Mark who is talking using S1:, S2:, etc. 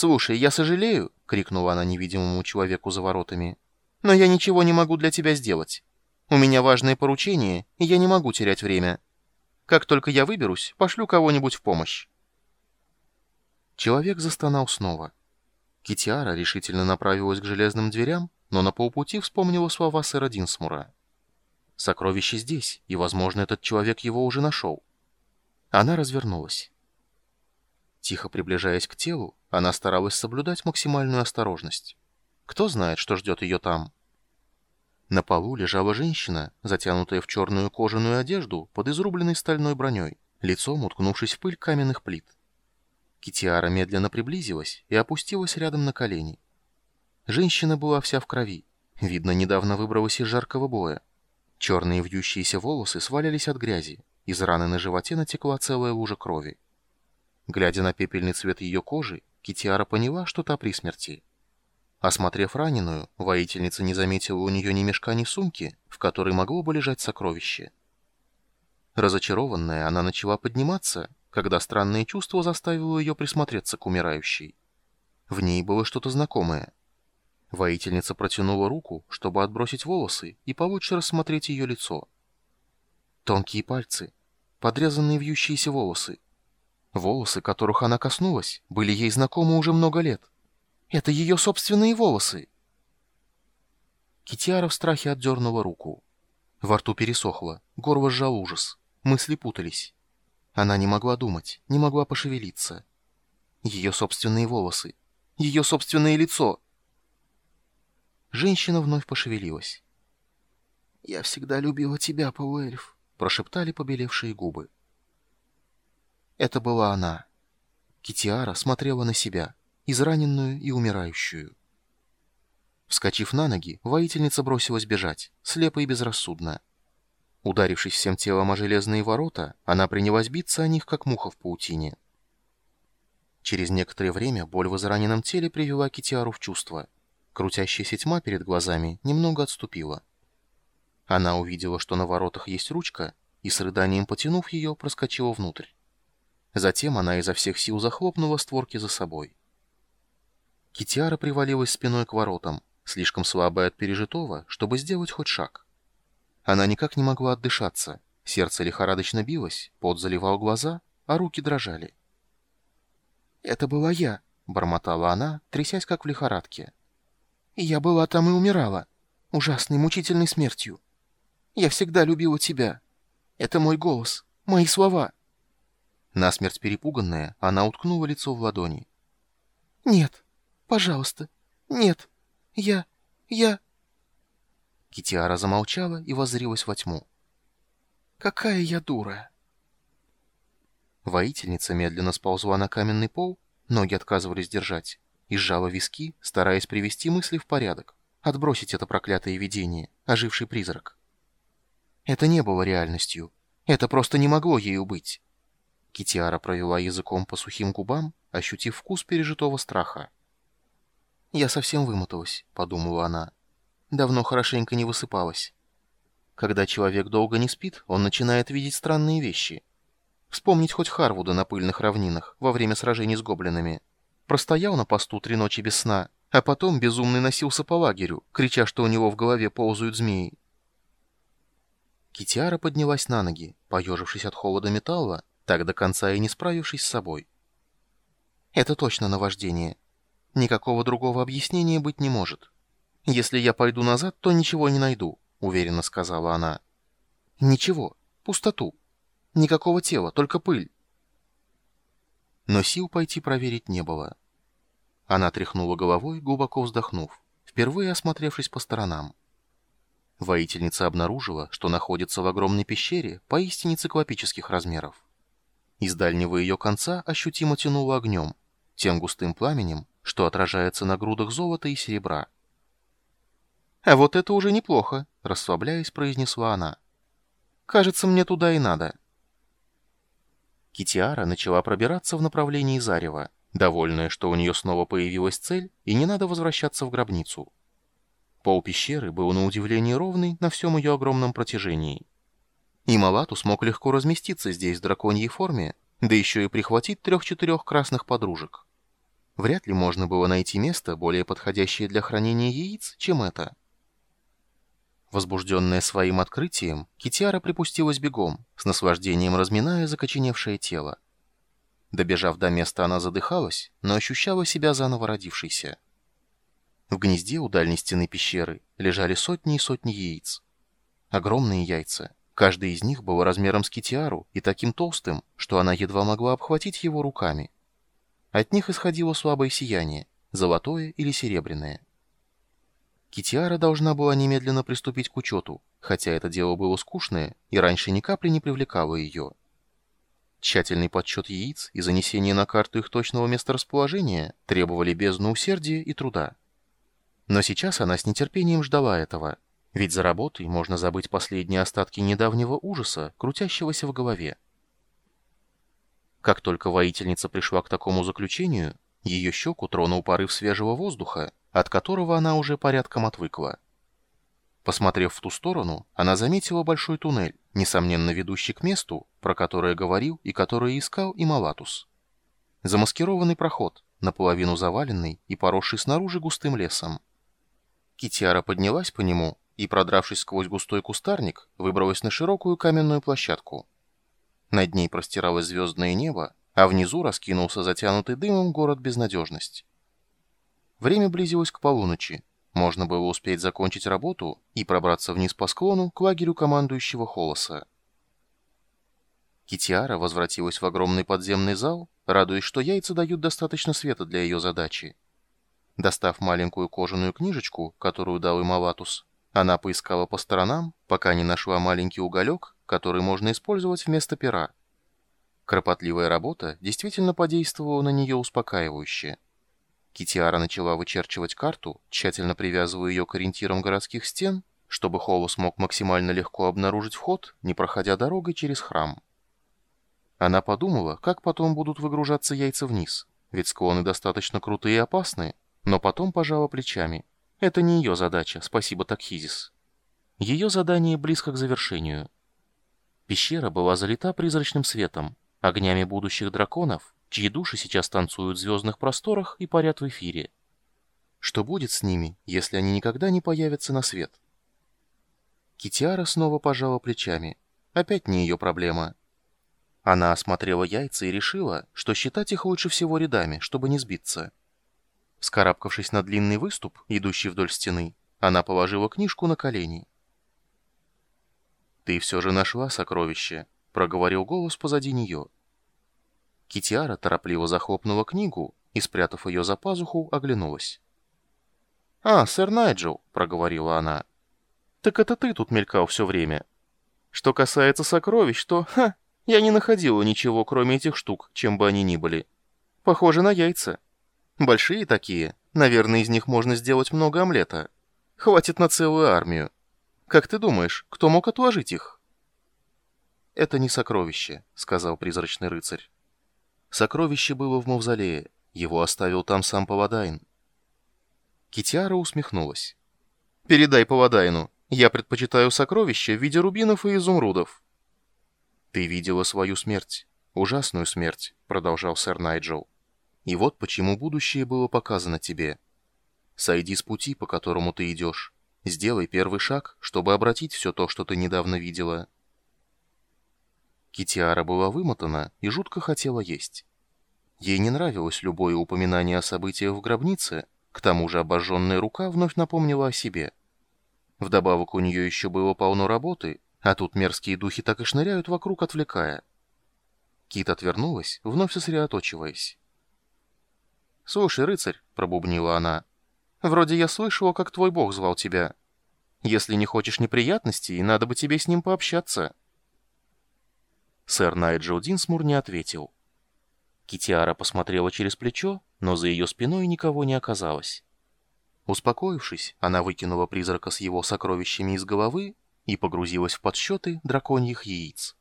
S1: «Слушай, я сожалею», — крикнула она невидимому человеку за воротами, «но я ничего не могу для тебя сделать. У меня важное поручение, и я не могу терять время. Как только я выберусь, пошлю кого-нибудь в помощь». Человек застонал снова. Китиара решительно направилась к железным дверям, но на полпути вспомнила слова сэра Динсмура. «Сокровище здесь, и, возможно, этот человек его уже нашел». Она развернулась. Тихо приближаясь к телу, она старалась соблюдать максимальную осторожность. Кто знает, что ждет ее там? На полу лежала женщина, затянутая в черную кожаную одежду под изрубленной стальной броней, лицом уткнувшись в пыль каменных плит. Китиара медленно приблизилась и опустилась рядом на колени. Женщина была вся в крови. Видно, недавно выбралась из жаркого боя. Черные вьющиеся волосы свалились от грязи. Из раны на животе натекла целая лужа крови. Глядя на пепельный цвет ее кожи, Китиара поняла, что та при смерти. Осмотрев раненую, воительница не заметила у нее ни мешка, ни сумки, в которой могло бы лежать сокровище. Разочарованная, она начала подниматься, когда странное чувство заставило ее присмотреться к умирающей. В ней было что-то знакомое. Воительница протянула руку, чтобы отбросить волосы и получше рассмотреть ее лицо. Тонкие пальцы, подрезанные вьющиеся волосы, Волосы, которых она коснулась, были ей знакомы уже много лет. Это ее собственные волосы. Китиара в страхе отдернула руку. Во рту пересохло, горло сжал ужас. Мысли путались. Она не могла думать, не могла пошевелиться. Ее собственные волосы, ее собственное лицо. Женщина вновь пошевелилась. «Я всегда любила тебя, Пауэльф», — прошептали побелевшие губы. Это была она. Китиара смотрела на себя, израненную и умирающую. Вскочив на ноги, воительница бросилась бежать, слепо и безрассудно. Ударившись всем телом о железные ворота, она принялась биться о них, как муха в паутине. Через некоторое время боль в израненном теле привела Китиару в чувство. Крутящаяся тьма перед глазами немного отступила. Она увидела, что на воротах есть ручка, и с рыданием потянув ее, проскочила внутрь. Затем она изо всех сил захлопнула створки за собой. Китиара привалилась спиной к воротам, слишком слабая от пережитого, чтобы сделать хоть шаг. Она никак не могла отдышаться, сердце лихорадочно билось, пот заливал глаза, а руки дрожали. «Это была я», — бормотала она, трясясь как в лихорадке. «И я была там и умирала, ужасной, мучительной смертью. Я всегда любила тебя. Это мой голос, мои слова». Насмерть перепуганная, она уткнула лицо в ладони. «Нет, пожалуйста, нет, я, я...» Китиара замолчала и воззрилась во тьму. «Какая я дура!» Воительница медленно сползла на каменный пол, ноги отказывались держать, и сжала виски, стараясь привести мысли в порядок, отбросить это проклятое видение, оживший призрак. Это не было реальностью. Это просто не могло ею быть. Китиара провела языком по сухим губам, ощутив вкус пережитого страха. «Я совсем вымоталась», — подумала она. «Давно хорошенько не высыпалась. Когда человек долго не спит, он начинает видеть странные вещи. Вспомнить хоть Харвуда на пыльных равнинах во время сражений с гоблинами. Простоял на посту три ночи без сна, а потом безумный носился по лагерю, крича, что у него в голове ползают змеи. Китиара поднялась на ноги, поежившись от холода металла, так до конца и не справившись с собой. Это точно наваждение. Никакого другого объяснения быть не может. Если я пойду назад, то ничего не найду, уверенно сказала она. Ничего, пустоту. Никакого тела, только пыль. Но сил пойти проверить не было. Она тряхнула головой, глубоко вздохнув, впервые осмотревшись по сторонам. Воительница обнаружила, что находится в огромной пещере поистине циклопических размеров. Из дальнего ее конца ощутимо тянуло огнем, тем густым пламенем, что отражается на грудах золота и серебра. «А вот это уже неплохо», — расслабляясь, произнесла она. «Кажется, мне туда и надо». Китиара начала пробираться в направлении зарева, довольная, что у нее снова появилась цель, и не надо возвращаться в гробницу. Пол пещеры был на удивление ровный на всем ее огромном протяжении. И Малату смог легко разместиться здесь в драконьей форме, да еще и прихватить трех-четырех красных подружек. Вряд ли можно было найти место, более подходящее для хранения яиц, чем это. Возбужденная своим открытием, Китиара припустилась бегом, с наслаждением разминая закоченевшее тело. Добежав до места, она задыхалась, но ощущала себя заново родившейся. В гнезде у дальней стены пещеры лежали сотни и сотни яиц. Огромные яйца. Каждый из них был размером с китиару и таким толстым, что она едва могла обхватить его руками. От них исходило слабое сияние, золотое или серебряное. Китиара должна была немедленно приступить к учету, хотя это дело было скучное и раньше ни капли не привлекало ее. Тщательный подсчет яиц и занесение на карту их точного месторасположения требовали бездну усердия и труда. Но сейчас она с нетерпением ждала этого, ведь за работой можно забыть последние остатки недавнего ужаса, крутящегося в голове. Как только воительница пришла к такому заключению, ее щеку тронул порыв свежего воздуха, от которого она уже порядком отвыкла. Посмотрев в ту сторону, она заметила большой туннель, несомненно ведущий к месту, про которое говорил и которое искал и Малатус. Замаскированный проход, наполовину заваленный и поросший снаружи густым лесом. Китиара поднялась по нему и, продравшись сквозь густой кустарник, выбралась на широкую каменную площадку. Над ней простиралось звездное небо, а внизу раскинулся затянутый дымом город Безнадежность. Время близилось к полуночи. Можно было успеть закончить работу и пробраться вниз по склону к лагерю командующего Холоса. Китиара возвратилась в огромный подземный зал, радуясь, что яйца дают достаточно света для ее задачи. Достав маленькую кожаную книжечку, которую дал им Аватус, она поискала по сторонам, пока не нашла маленький уголек, который можно использовать вместо пера. Кропотливая работа действительно подействовала на нее успокаивающе. Китиара начала вычерчивать карту, тщательно привязывая ее к ориентирам городских стен, чтобы Холос смог максимально легко обнаружить вход, не проходя дорогой через храм. Она подумала, как потом будут выгружаться яйца вниз, ведь склоны достаточно крутые и опасные, но потом пожала плечами. Это не ее задача, спасибо Такхизис. Ее задание близко к завершению. Пещера была залита призрачным светом, огнями будущих драконов, чьи души сейчас танцуют в звездных просторах и парят в эфире. Что будет с ними, если они никогда не появятся на свет? Китиара снова пожала плечами. Опять не ее проблема. Она осмотрела яйца и решила, что считать их лучше всего рядами, чтобы не сбиться. Скарабкавшись на длинный выступ, идущий вдоль стены, она положила книжку на колени. «Ты все же нашла сокровище», — проговорил голос позади нее. Китиара торопливо захлопнула книгу и, спрятав ее за пазуху, оглянулась. «А, сэр Найджел», — проговорила она. «Так это ты тут мелькал все время. Что касается сокровищ, то, ха, я не находила ничего, кроме этих штук, чем бы они ни были. Похоже на яйца. Большие такие. Наверное, из них можно сделать много омлета. Хватит на целую армию. Как ты думаешь, кто мог отложить их?» «Это не сокровище», — сказал призрачный рыцарь. Сокровище было в мавзолее. Его оставил там сам Павадайн. Китиара усмехнулась. «Передай Павадайну. Я предпочитаю сокровища в виде рубинов и изумрудов». «Ты видела свою смерть. Ужасную смерть», — продолжал сэр Найджел. «И вот почему будущее было показано тебе. Сойди с пути, по которому ты идешь. Сделай первый шаг, чтобы обратить все то, что ты недавно видела». Китиара была вымотана и жутко хотела есть. Ей не нравилось любое упоминание о событиях в гробнице, к тому же обожженная рука вновь напомнила о себе. Вдобавок у нее еще было полно работы, а тут мерзкие духи так и шныряют вокруг, отвлекая. Кит отвернулась, вновь сосредоточиваясь. «Слушай, рыцарь», — пробубнила она, — «вроде я слышала, как твой бог звал тебя. Если не хочешь неприятностей, надо бы тебе с ним пообщаться». Сэр Найджел Динсмур не ответил. Китиара посмотрела через плечо, но за ее спиной никого не оказалось. Успокоившись, она выкинула призрака с его сокровищами из головы и погрузилась в подсчеты драконьих яиц.